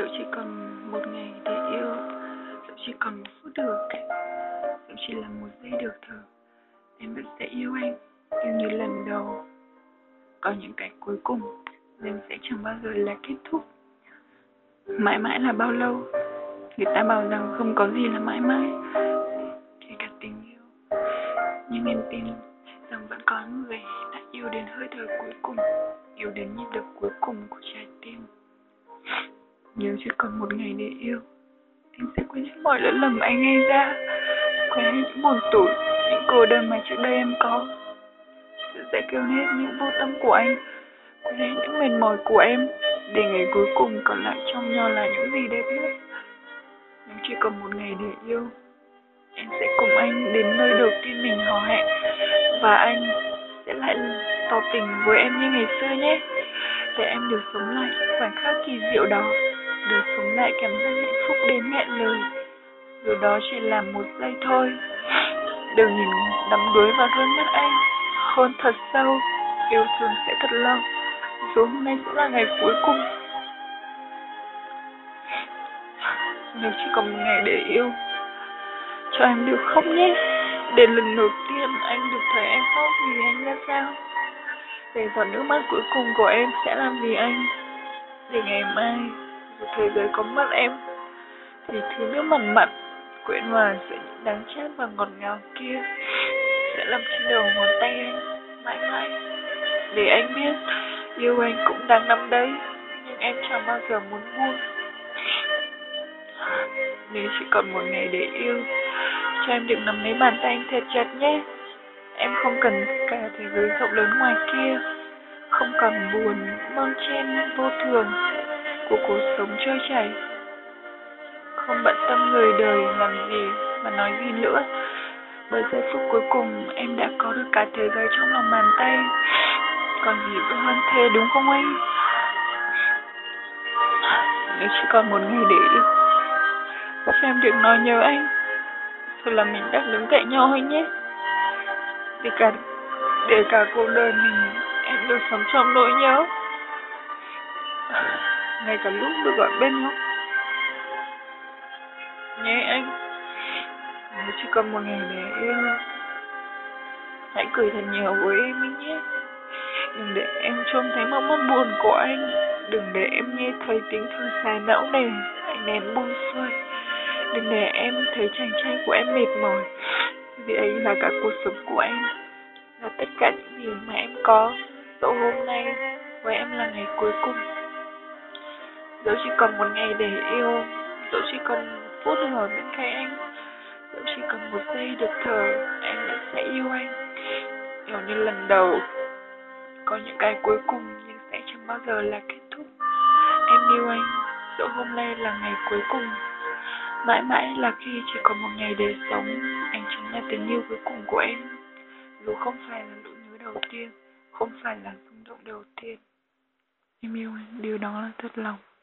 dẫu chỉ còn một ngày để yêu. Dẫu chỉ còn một phút được. Dẫu chỉ là một giây được thở em vẫn sẽ yêu anh yêu như lần đầu. Có những cái cuối cùng nên sẽ chẳng bao giờ là kết thúc. Mãi mãi là bao lâu? Người ta bảo rằng không có gì là mãi mãi. Kể cả tình yêu. Nhưng em tin rằng vẫn có người đã yêu đến hơi thở cuối cùng. Yêu đến nhịp đập cuối cùng của trái tim nếu chỉ còn một ngày để yêu anh sẽ quên hết mọi lỗi lầm anh gây ra. Quên hết những buồn tủi, những cô đơn mà trước đây em có. Sẽ kêu hết những vô tâm của anh, quên hết những mệt mỏi của em, để ngày cuối cùng còn lại trong nhau là những gì đẹp nhất. Nếu chỉ còn một ngày để yêu, em sẽ cùng anh đến nơi đầu tiên mình hò hẹn, và anh sẽ lại tỏ tình với em như ngày xưa nhé. Để em được sống lại khoảnh khắc kỳ diệu đó được sống lại cảm giác hạnh phúc đến nghẹn lời dù đó chỉ là một giây thôi. Đừng nhìn đắm đuối vào đôi mắt anh. Hôn thật sâu, yêu thương sẽ thật lâu. Dù hôm nay sẽ là ngày cuối cùng. Nếu chỉ còn một ngày để yêu, cho em được khóc nhé. Để lần đầu tiên anh được thấy em khóc vì anh ra sao. Để giọt nước mắt cuối cùng của em sẽ làm vì anh. Để ngày mai một thế giới có mất em, thì thứ nước mặn mặn quyện hòa giữa những đắng chát và ngọt ngào kia, sẽ làm trên đầu ngón tay anh mãi mãi. Để anh biết, yêu anh cũng đang nằm đây, nhưng em chẳng bao giờ muốn buông. Nếu chỉ còn một ngày để yêu, cho em được nắm lấy bàn tay anh thật chặt nhé. Em không cần cả thế giới rộng lớn ngoài kia, không cần buồn mong chen vô thường của cuộc sống trôi chảy. Không bận tâm người đời làm gì mà nói gì nữa. Bởi giây phút cuối cùng em đã có được cả thế giới trong lòng bàn tay. Còn gì vui hơn thế đúng không anh nếu chỉ còn một ngày để yêu được nói nhớ anh. Thôi là mình đã đứng cạnh nhau thôi nhé. Để cả để cả cuộc đời mình, em được sống trong nỗi nhớ ngay cả lúc được ở bên nhau nhé anh. Nếu chỉ còn một ngày để yêu hãy cười thật nhiều với em ấy nhé. Đừng để em trông thấy mong mắt buồn của anh. Đừng để em nghe thấy tiếng thở dài não nề anh nén buông xuôi đừng để em thấy chàng trai của em mệt mỏi. Vì ấy là cả cuộc sống của em là tất cả những gì mà em có. Dẫu hôm nay với em là ngày cuối cùng dẫu chỉ còn một ngày để yêu. Dẫu chỉ còn một phút ở bên cạnh anh. Dẫu chỉ còn một giây được thở em vẫn sẽ yêu anh. Nhiều như lần đầu có những cái cuối cùng, nhưng sẽ chẳng bao giờ là kết thúc. Em yêu anh dẫu hôm nay là ngày cuối cùng. Mãi mãi là khi chỉ còn một ngày để sống, anh chính là tình yêu cuối cùng của em. Dù không phải là nỗi nhớ đầu tiên, không phải là rung động đầu tiên. Em yêu anh, điều đó là thật lòng.